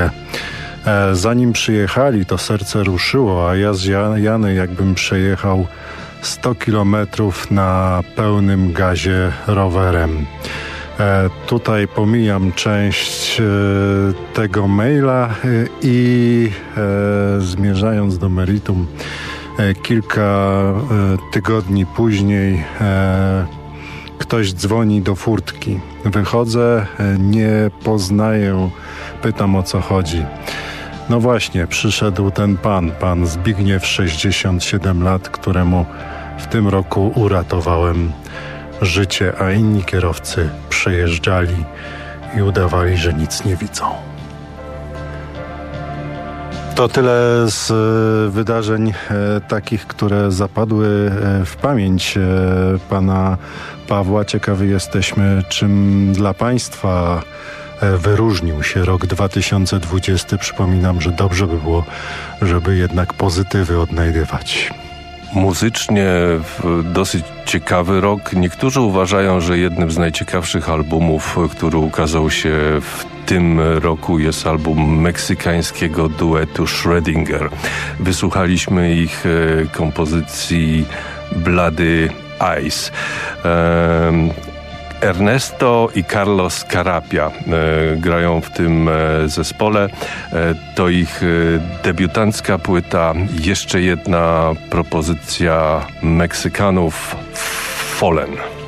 muzykę. E, zanim przyjechali, to serce ruszyło, a ja z Jany jakbym przejechał 100 kilometrów na pełnym gazie rowerem. E, tutaj pomijam część e, tego maila i zmierzając do meritum, kilka tygodni później ktoś dzwoni do furtki. Wychodzę, nie poznaję, pytam o co chodzi. No właśnie, przyszedł ten pan, pan Zbigniew, 67 lat, któremu w tym roku uratowałem życie, a inni kierowcy przejeżdżali i udawali, że nic nie widzą. To tyle z e, wydarzeń e, takich, które zapadły e, w pamięć pana Pawła. Ciekawy jesteśmy, czym dla państwa wyróżnił się rok 2020. Przypominam, że dobrze by było, żeby jednak pozytywy odnajdywać. Muzycznie dosyć ciekawy rok. Niektórzy uważają, że jednym z najciekawszych albumów, który ukazał się w tym roku jest album meksykańskiego duetu Schrödinger. Wysłuchaliśmy ich e, kompozycji Blady Ice. Ernesto i Carlos Carapia e, grają w tym e, zespole. E, to ich debiutancka płyta. Jeszcze jedna propozycja Meksykanów Fallen.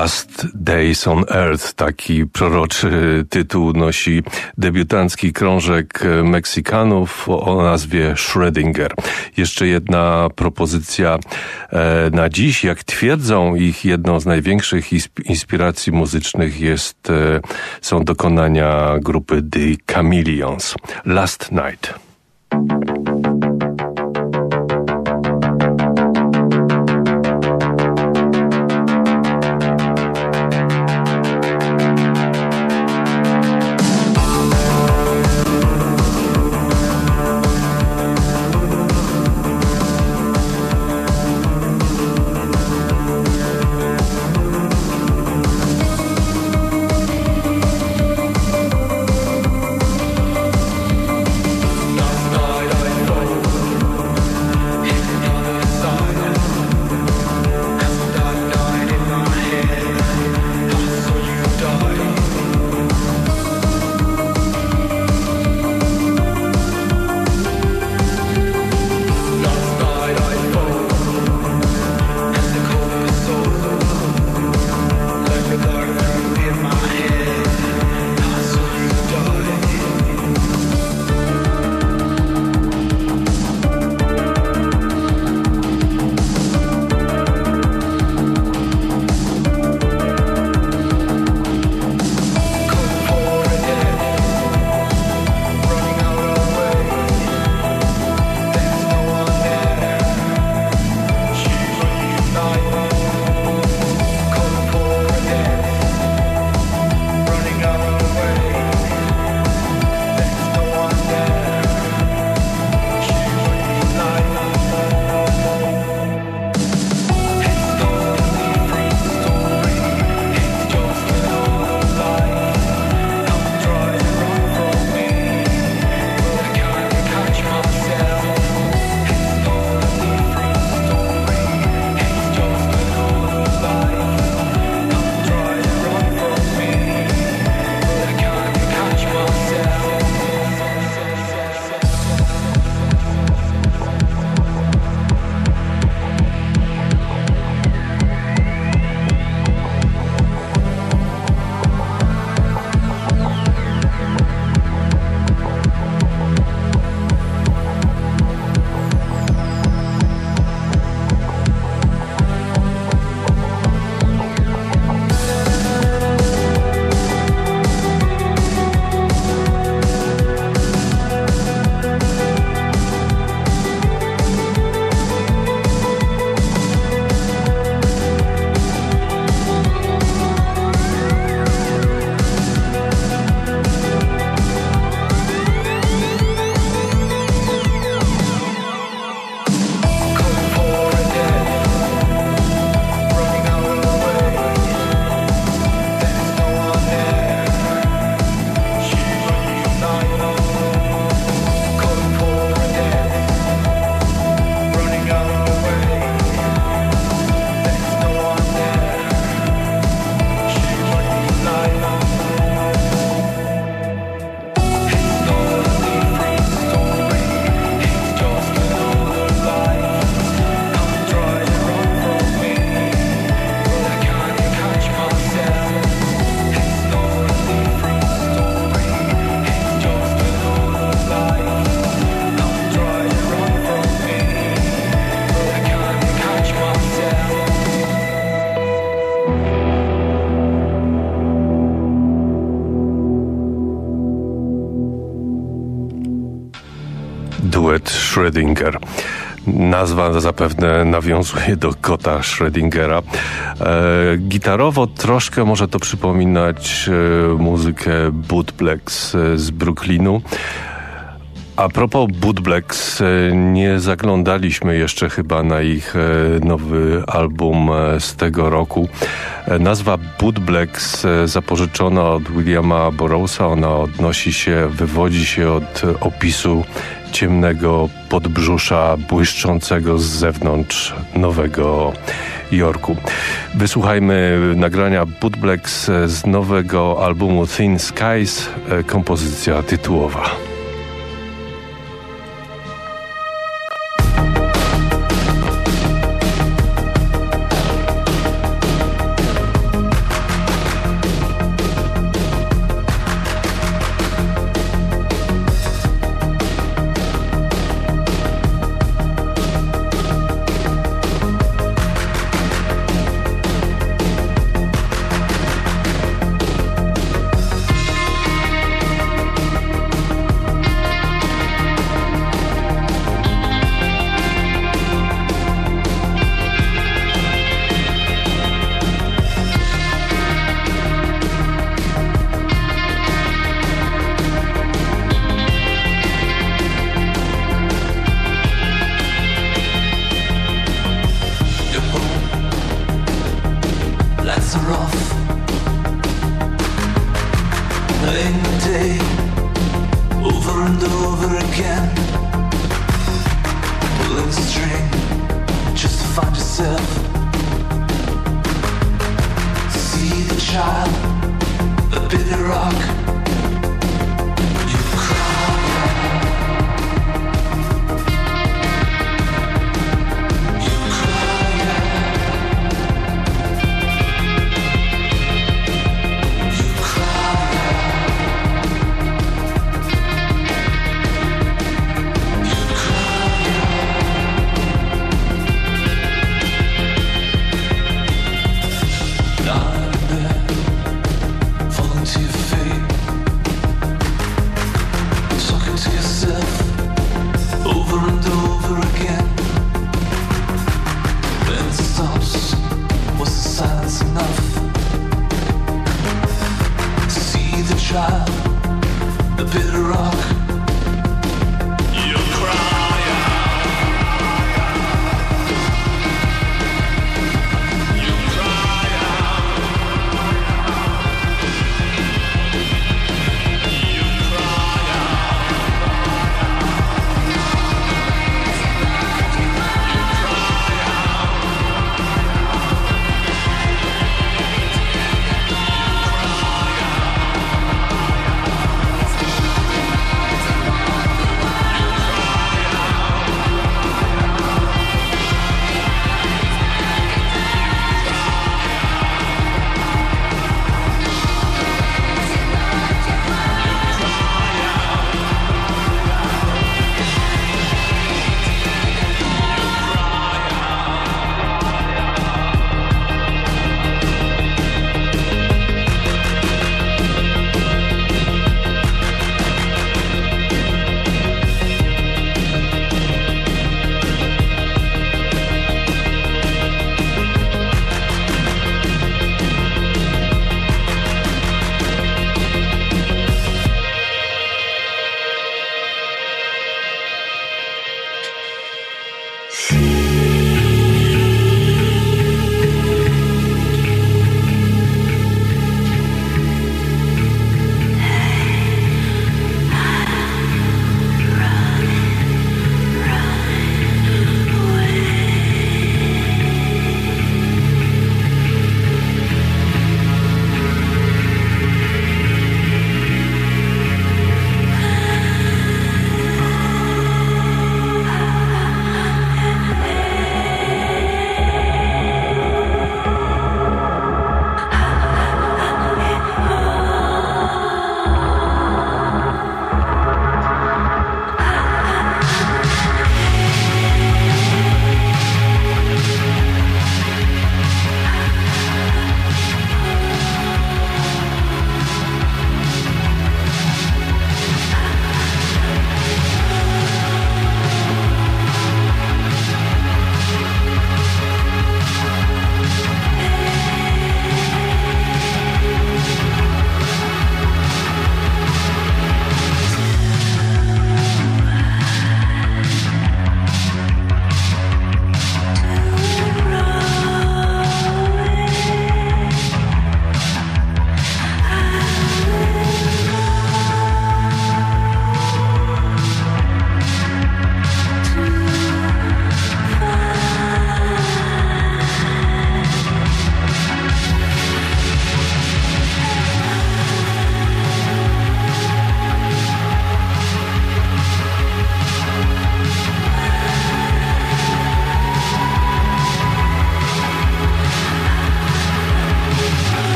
Last Days on Earth, taki proroczy tytuł nosi debiutancki krążek Meksykanów o nazwie Schrödinger. Jeszcze jedna propozycja e, na dziś. Jak twierdzą ich jedną z największych inspiracji muzycznych jest, e, są dokonania grupy The Chameleons. Last Night. Nazwa zapewne nawiązuje do kota Schrödingera. E, gitarowo troszkę może to przypominać e, muzykę Bootblacks e, z Brooklynu. A propos Bootblacks, e, nie zaglądaliśmy jeszcze chyba na ich e, nowy album e, z tego roku. Nazwa Bootblacks zapożyczona od Williama Burroughsa, ona odnosi się, wywodzi się od opisu ciemnego podbrzusza błyszczącego z zewnątrz Nowego Jorku. Wysłuchajmy nagrania Bootblacks z nowego albumu Thin Skies, kompozycja tytułowa.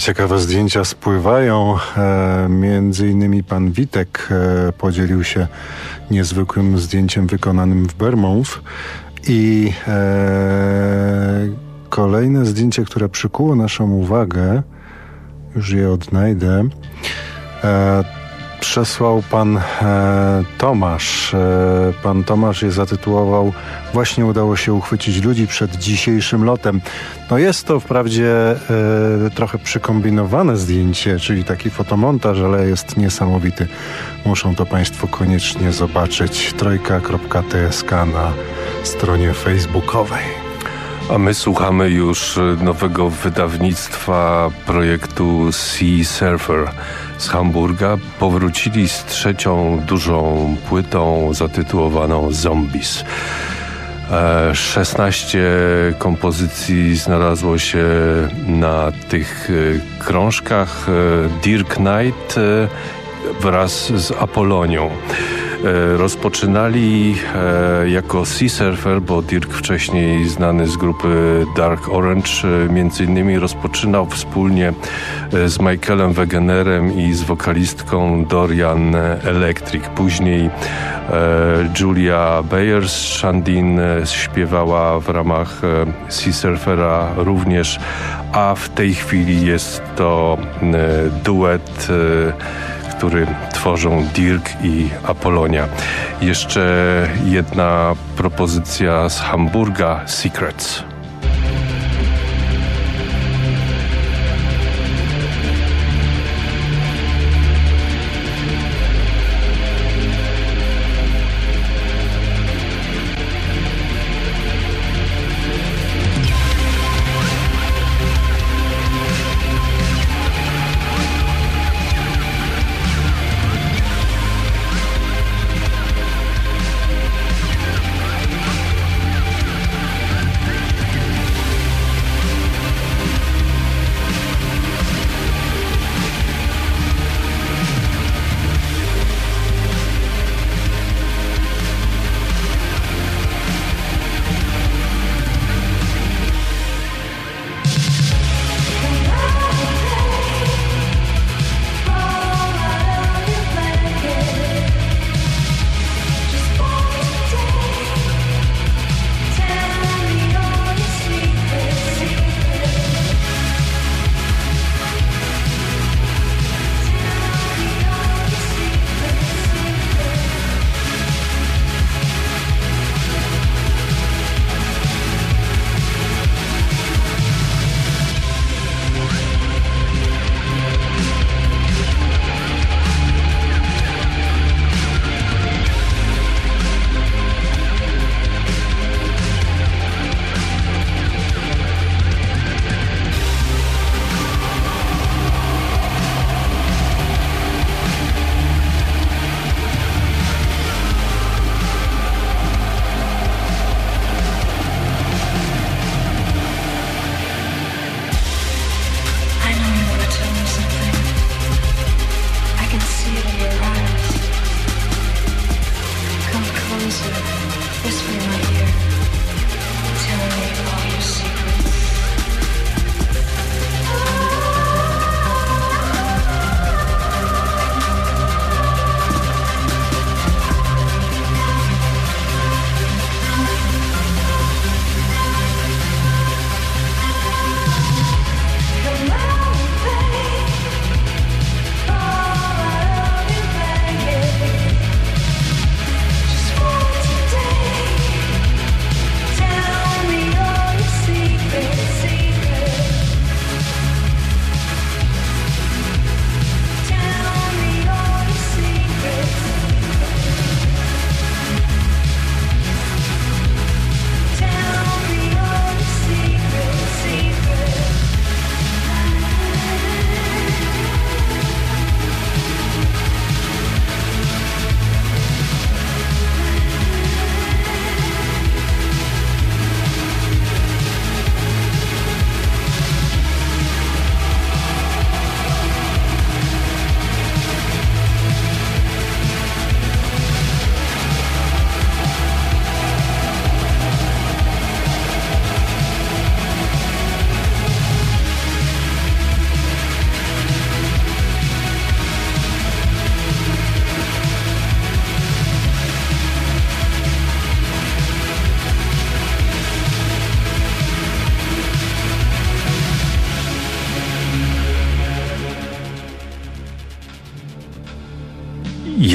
Ciekawe zdjęcia spływają. E, między innymi pan Witek e, podzielił się niezwykłym zdjęciem wykonanym w Bermouth i e, kolejne zdjęcie, które przykuło naszą uwagę, już je odnajdę, e, przesłał pan e, Tomasz. E, pan Tomasz je zatytułował Właśnie udało się uchwycić ludzi przed dzisiejszym lotem. No jest to wprawdzie e, trochę przykombinowane zdjęcie, czyli taki fotomontaż, ale jest niesamowity. Muszą to państwo koniecznie zobaczyć. Trojka.tsk na stronie facebookowej. A my słuchamy już nowego wydawnictwa projektu Sea Surfer z Hamburga powrócili z trzecią dużą płytą zatytułowaną Zombies. 16 e, kompozycji znalazło się na tych e, krążkach. E, Dirk Knight wraz z Apolonią. E, rozpoczynali e, jako Sea Surfer, bo Dirk wcześniej znany z grupy Dark Orange e, między innymi rozpoczynał wspólnie z Michaelem Wegenerem i z wokalistką Dorian Electric. Później Julia Bayers Shandin śpiewała w ramach Sea Surfera również, a w tej chwili jest to duet który tworzą Dirk i Apolonia. Jeszcze jedna propozycja z Hamburga, Secrets.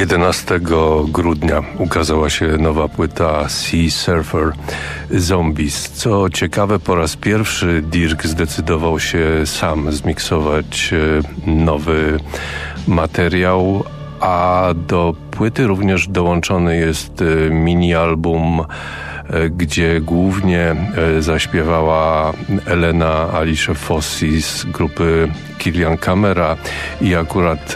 11 grudnia ukazała się nowa płyta Sea Surfer Zombies. Co ciekawe, po raz pierwszy Dirk zdecydował się sam zmiksować e, nowy materiał, a do płyty również dołączony jest e, mini-album e, gdzie głównie zaśpiewała Elena Alicia Fossi z grupy Kilian Camera i akurat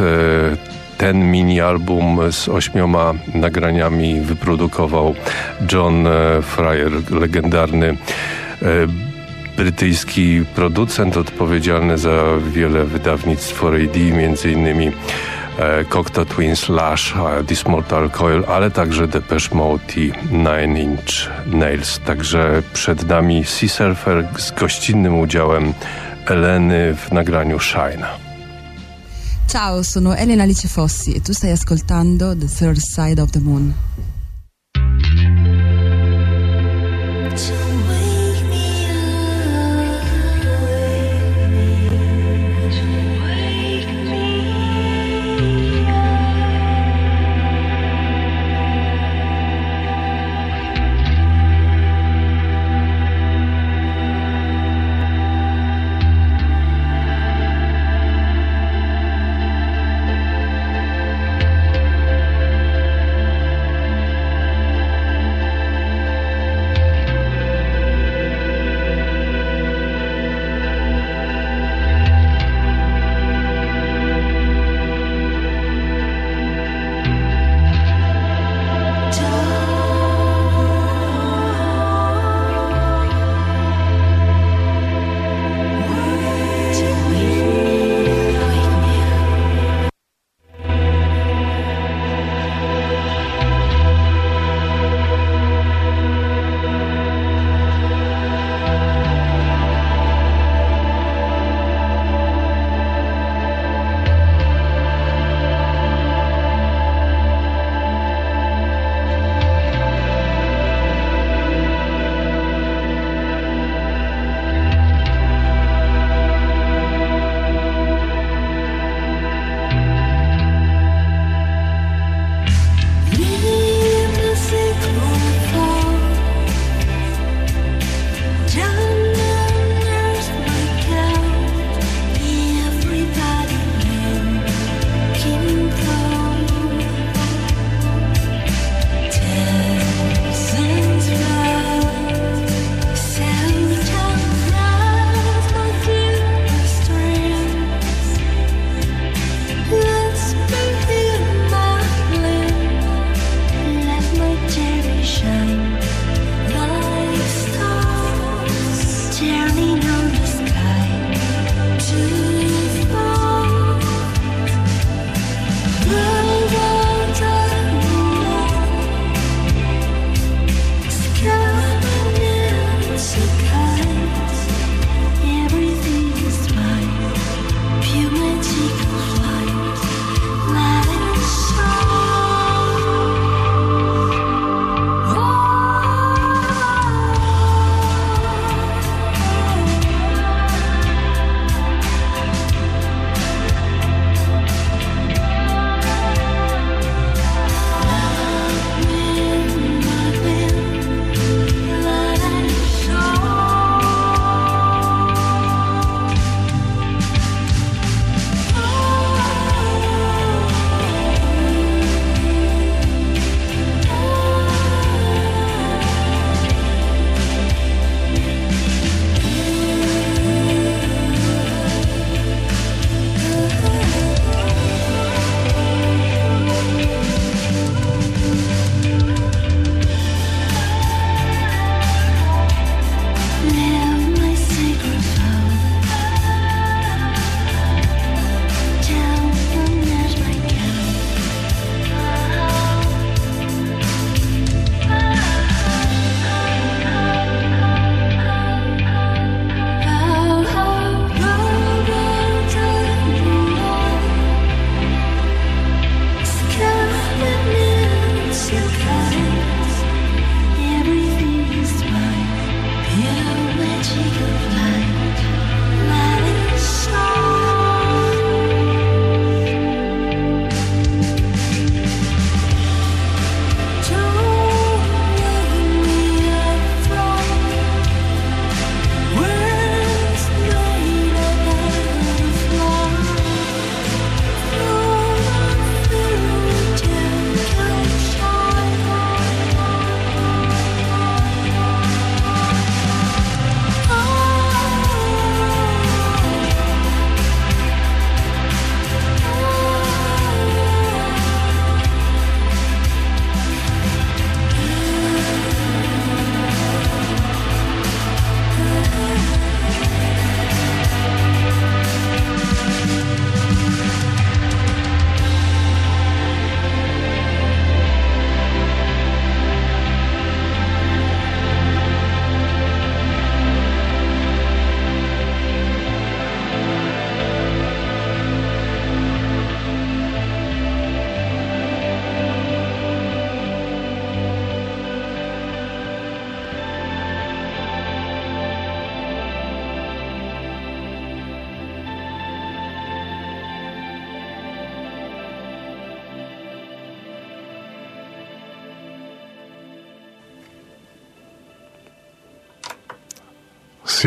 ten mini-album z ośmioma nagraniami wyprodukował John e, Fryer, legendarny e, brytyjski producent odpowiedzialny za wiele wydawnictw 4AD, między innymi e, Cocteau Twins, Lash, This Mortal Coil, ale także Depeche Mode i Nine Inch Nails. Także przed nami Sea Surfer z gościnnym udziałem Eleny w nagraniu Shine. Ciao, sono Elena Alice Fossi e tu stai ascoltando The Third Side of the Moon.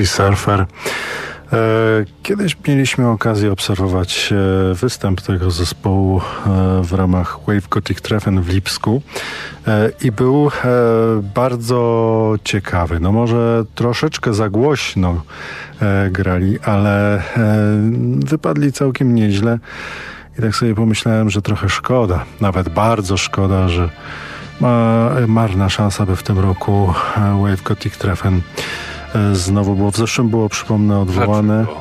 Surfer. E, kiedyś mieliśmy okazję obserwować e, występ tego zespołu e, w ramach Wave Gothic Treffen w Lipsku i był bardzo ciekawy. No może troszeczkę za głośno grali, ale wypadli całkiem nieźle. I tak sobie pomyślałem, że trochę szkoda, nawet bardzo szkoda, że ma marna szansa, by w tym roku Wave Gothic Treffen znowu było. W zeszłym było, przypomnę, odwołane. Dlaczego?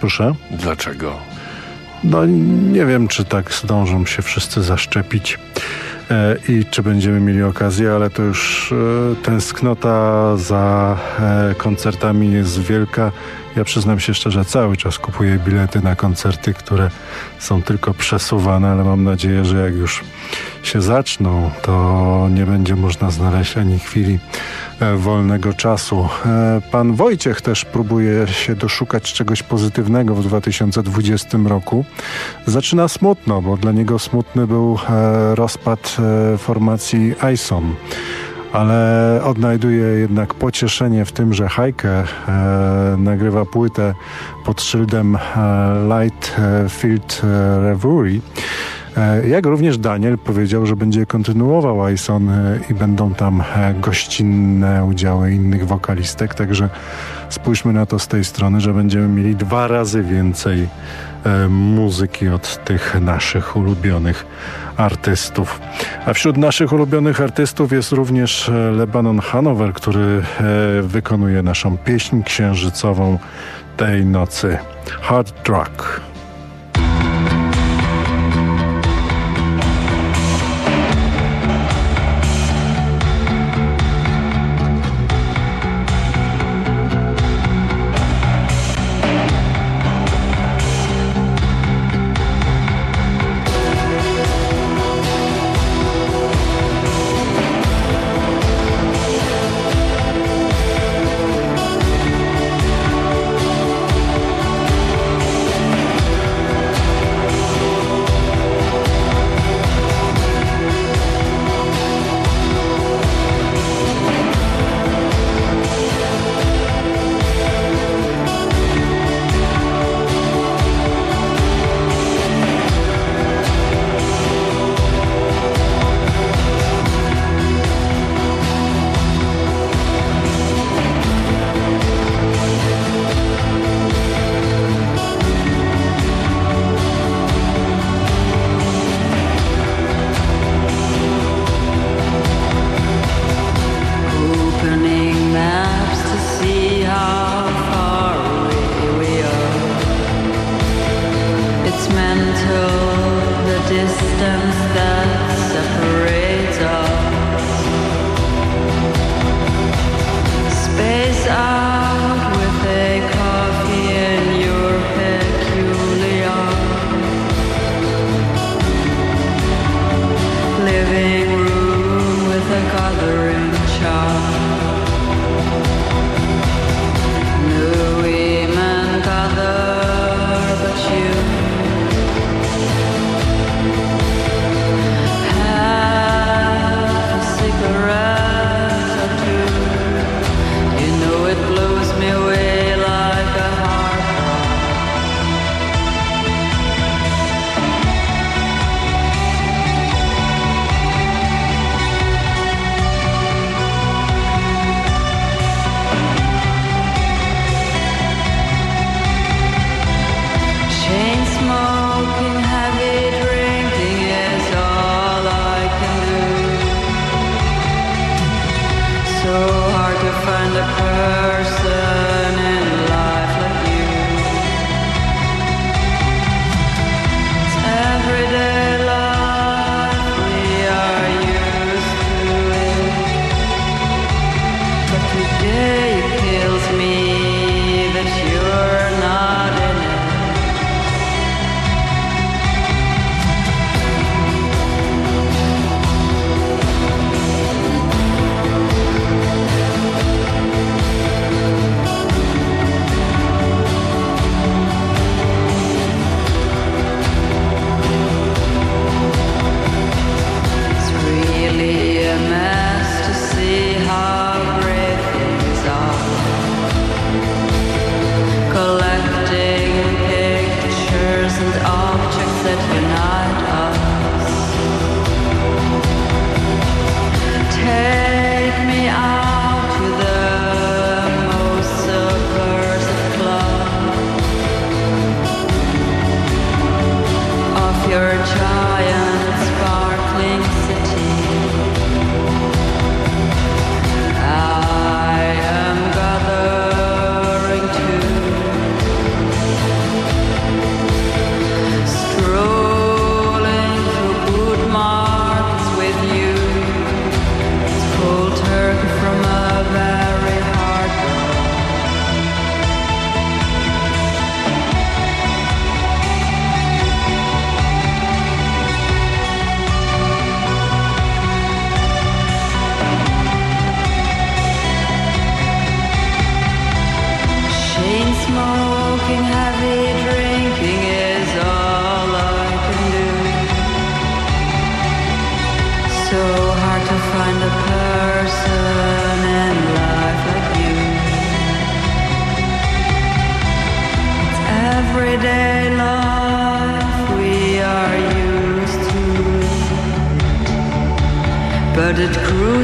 Proszę? Dlaczego? No nie wiem, czy tak zdążą się wszyscy zaszczepić e, i czy będziemy mieli okazję, ale to już e, tęsknota za koncertami jest wielka. Ja przyznam się szczerze, cały czas kupuję bilety na koncerty, które są tylko przesuwane, ale mam nadzieję, że jak już się zaczną, to nie będzie można znaleźć ani chwili E, wolnego czasu. E, pan Wojciech też próbuje się doszukać czegoś pozytywnego w 2020 roku. Zaczyna smutno, bo dla niego smutny był e, rozpad formacji ISON ale odnajduje jednak pocieszenie w tym, że Heike e, nagrywa płytę pod szyldem e, Light Field Reverie. E, jak również Daniel powiedział, że będzie kontynuował Ison e, i będą tam e, gościnne udziały innych wokalistek, także spójrzmy na to z tej strony, że będziemy mieli dwa razy więcej muzyki od tych naszych ulubionych artystów. A wśród naszych ulubionych artystów jest również Lebanon Hanover, który wykonuje naszą pieśń księżycową tej nocy. Hard Truck.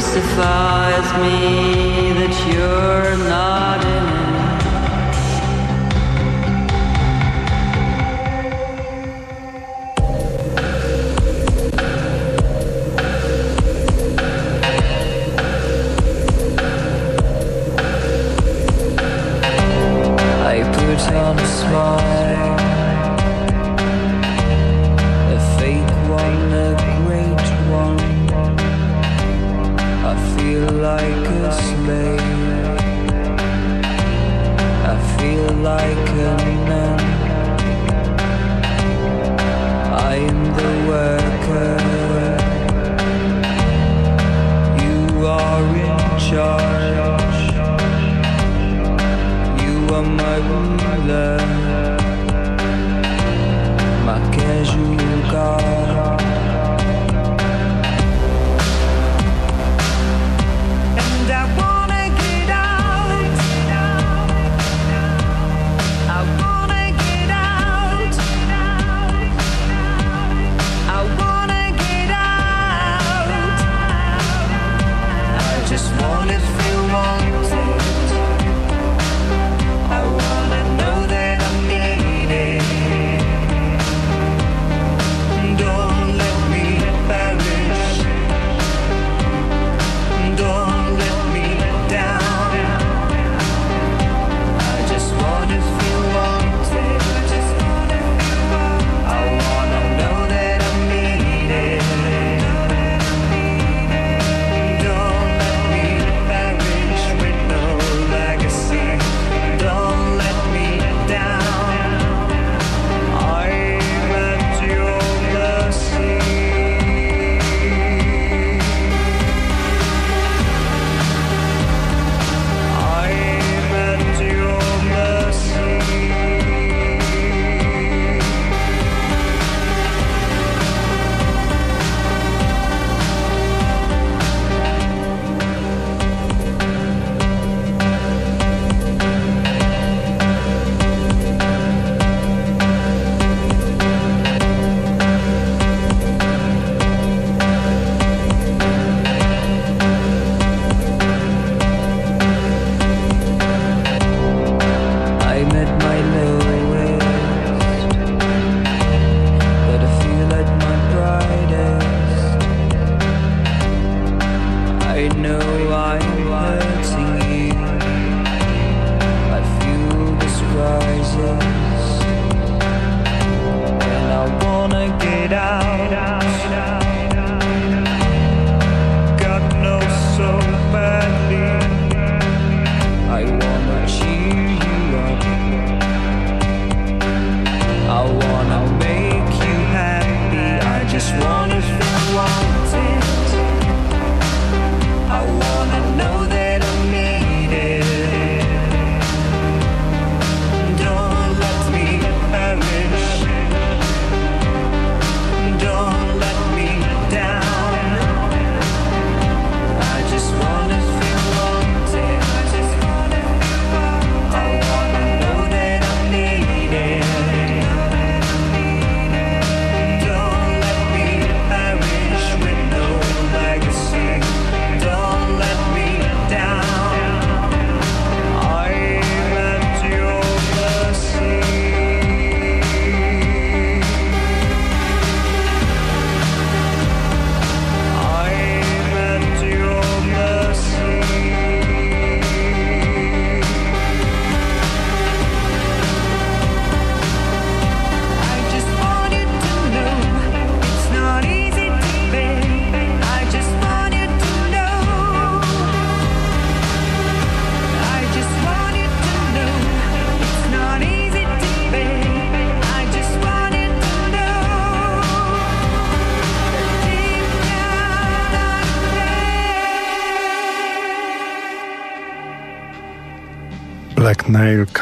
mystifies me that you're not in it. I put on a smile. Morgen.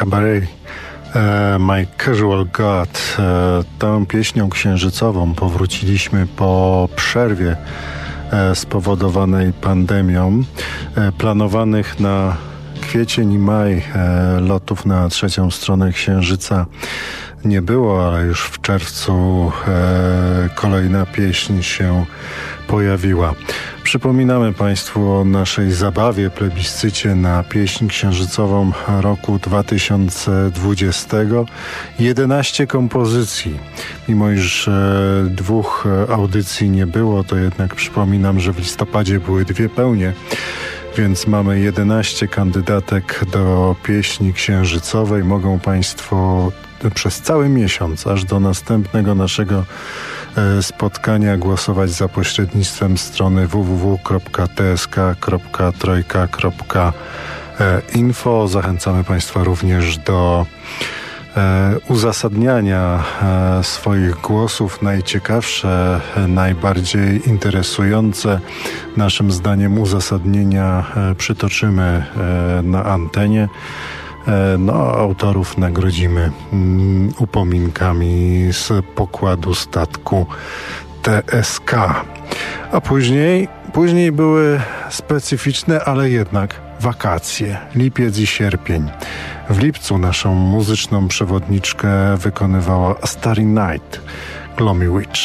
Cabaret, e, My Casual God. E, tą pieśnią księżycową powróciliśmy po przerwie e, spowodowanej pandemią, planowanych na kwiecień i maj lotów na trzecią stronę Księżyca nie było, ale już w czerwcu kolejna pieśń się pojawiła. Przypominamy Państwu o naszej zabawie, plebiscycie na pieśń księżycową roku 2020. 11 kompozycji. Mimo iż e, dwóch audycji nie było, to jednak przypominam, że w listopadzie były dwie pełnie więc mamy 11 kandydatek do pieśni księżycowej. Mogą Państwo przez cały miesiąc, aż do następnego naszego E, spotkania głosować za pośrednictwem strony www.tsk.trojka.info. Zachęcamy Państwa również do e, uzasadniania e, swoich głosów. Najciekawsze, najbardziej interesujące naszym zdaniem uzasadnienia przytoczymy na antenie. E, no, autorów nagrodzimy mm, upominkami z pokładu statku TSK. A później, później były specyficzne, ale jednak wakacje, lipiec i sierpień. W lipcu naszą muzyczną przewodniczkę wykonywała Starry Night, Glomy Witch.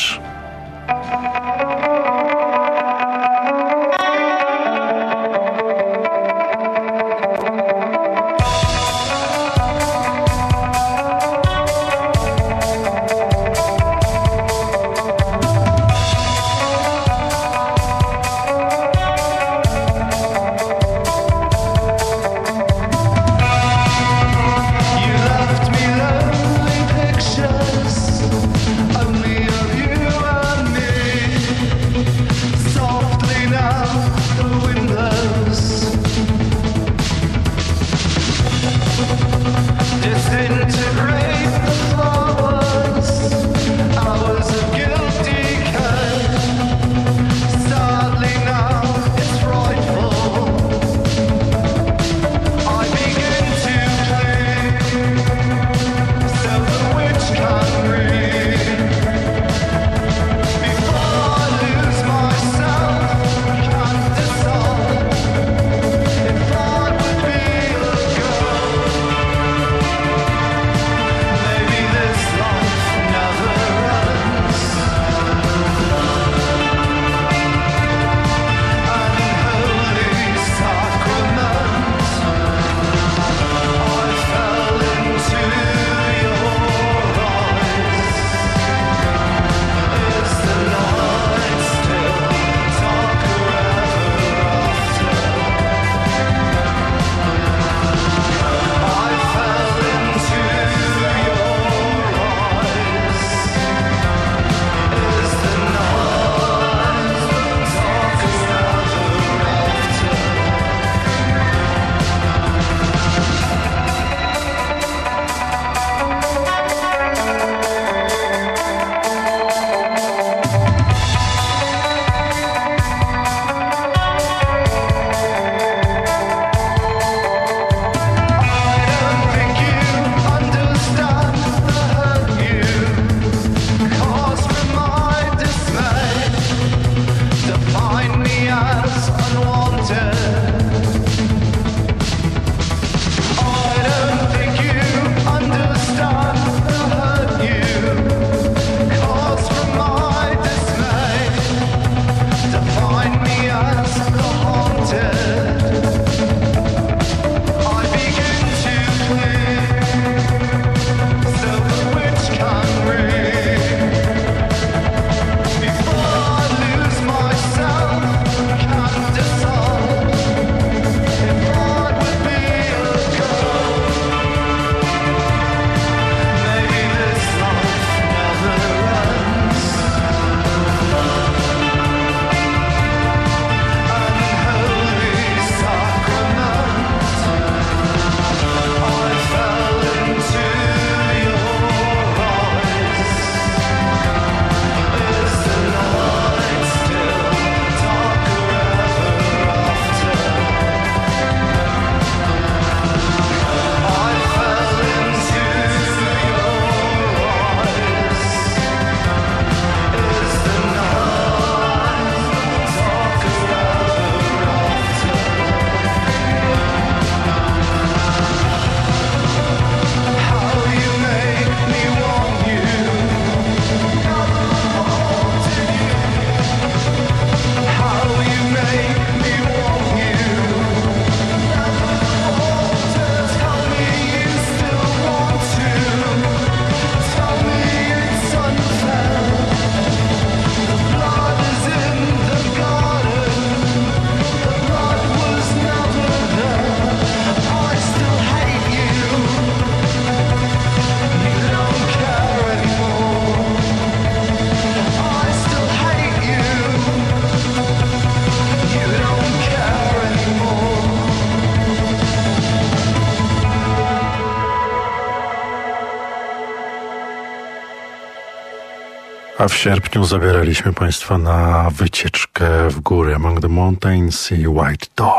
Sierpniu zabieraliśmy Państwa na wycieczkę w góry Among the Mountains i White Door.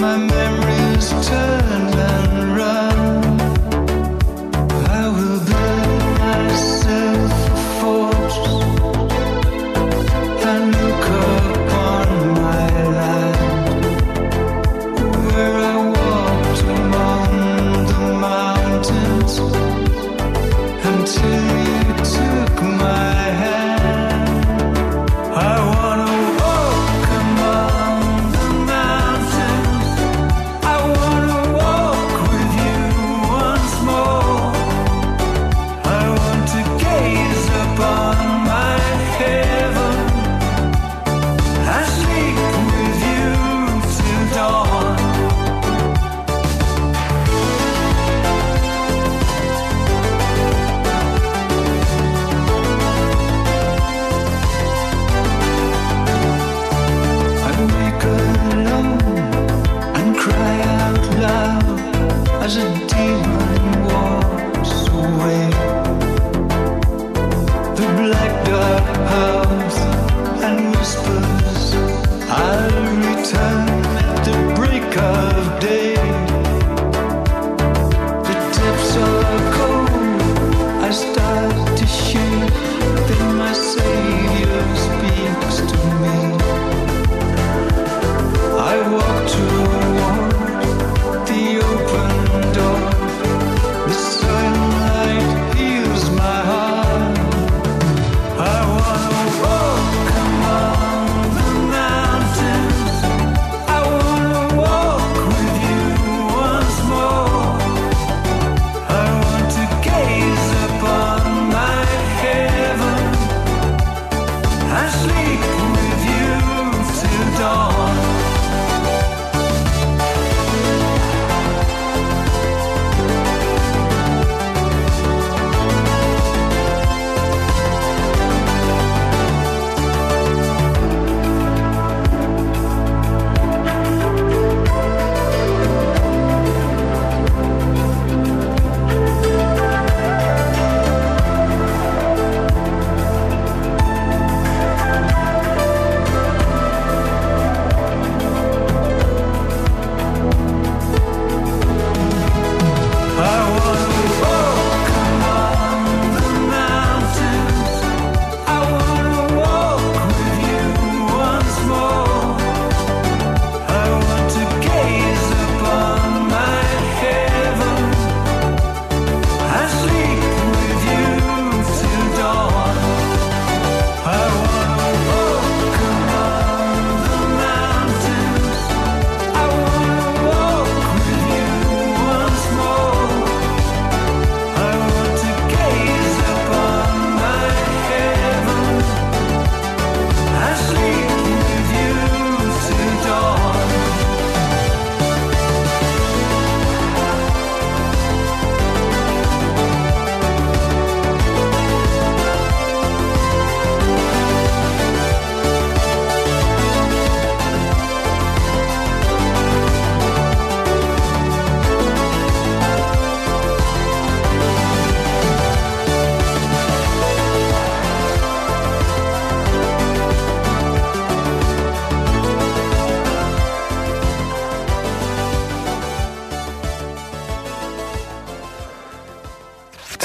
my memories turn.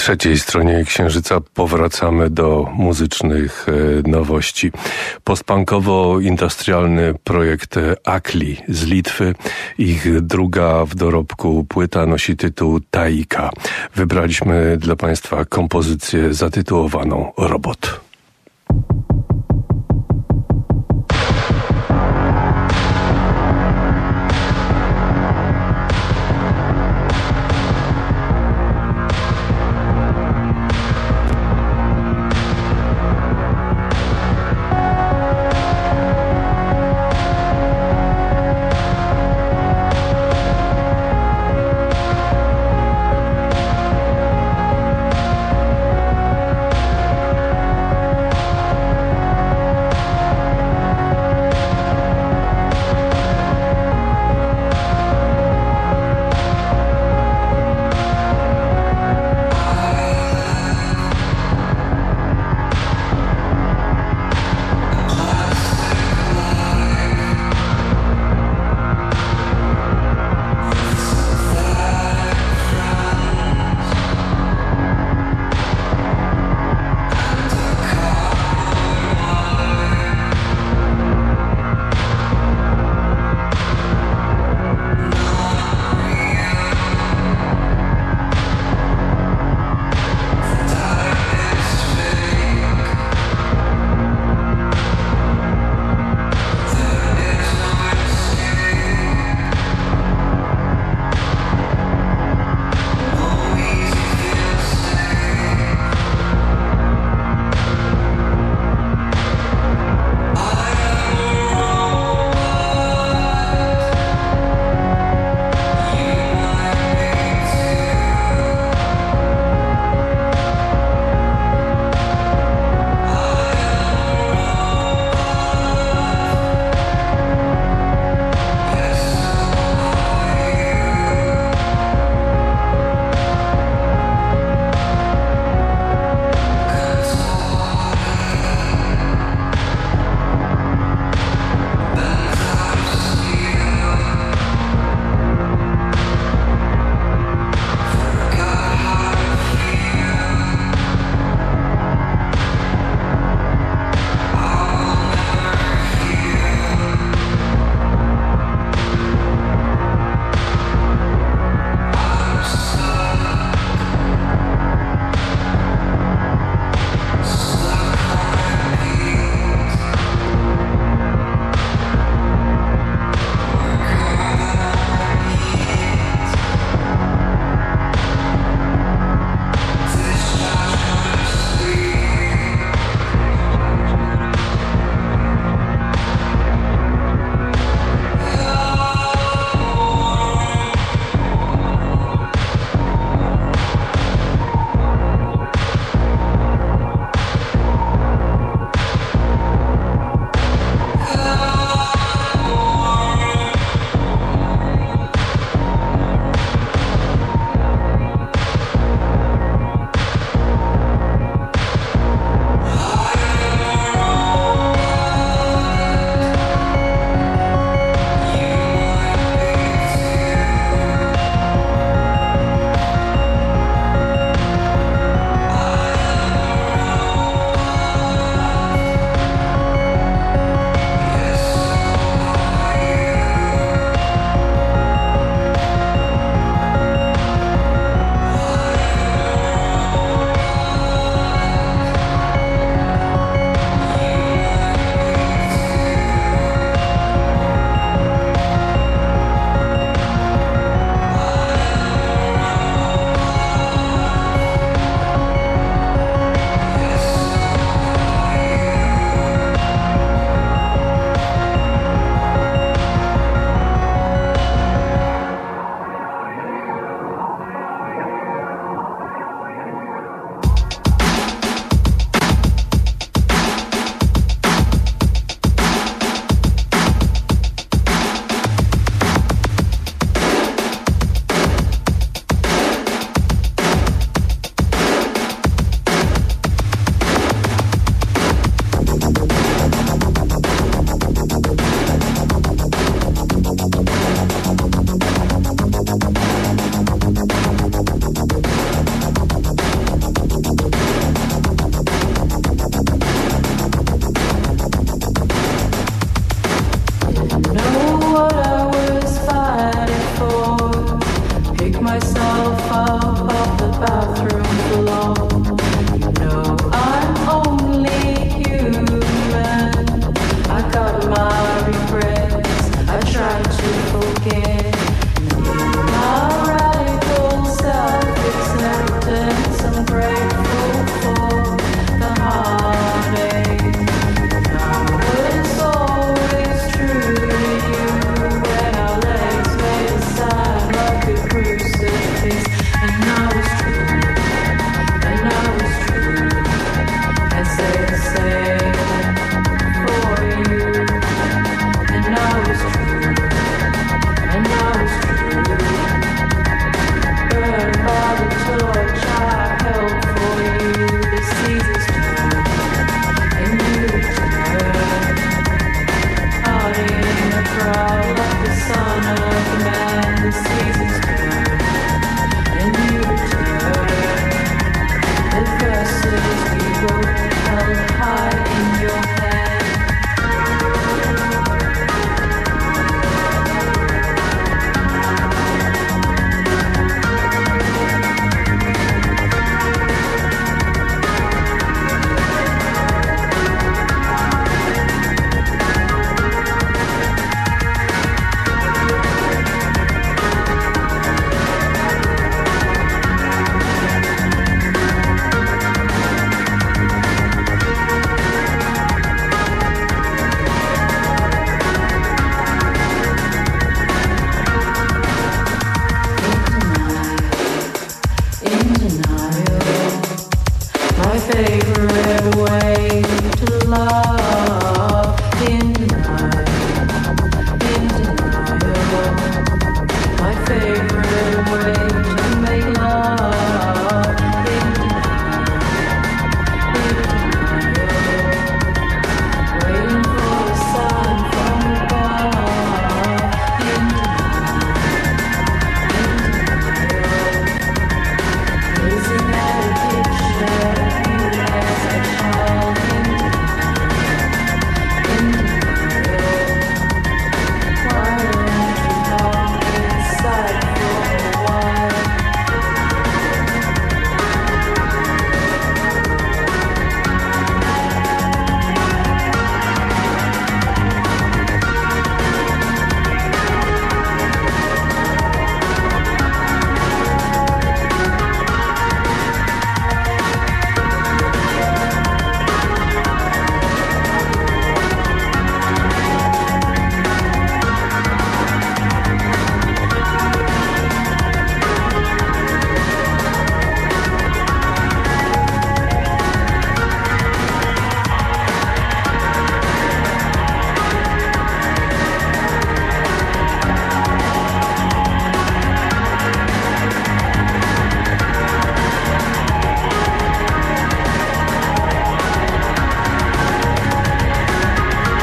Trzeciej stronie Księżyca powracamy do muzycznych e, nowości. Postpunkowo-industrialny projekt Akli z Litwy. Ich druga w dorobku płyta nosi tytuł Taika. Wybraliśmy dla Państwa kompozycję zatytułowaną Robot.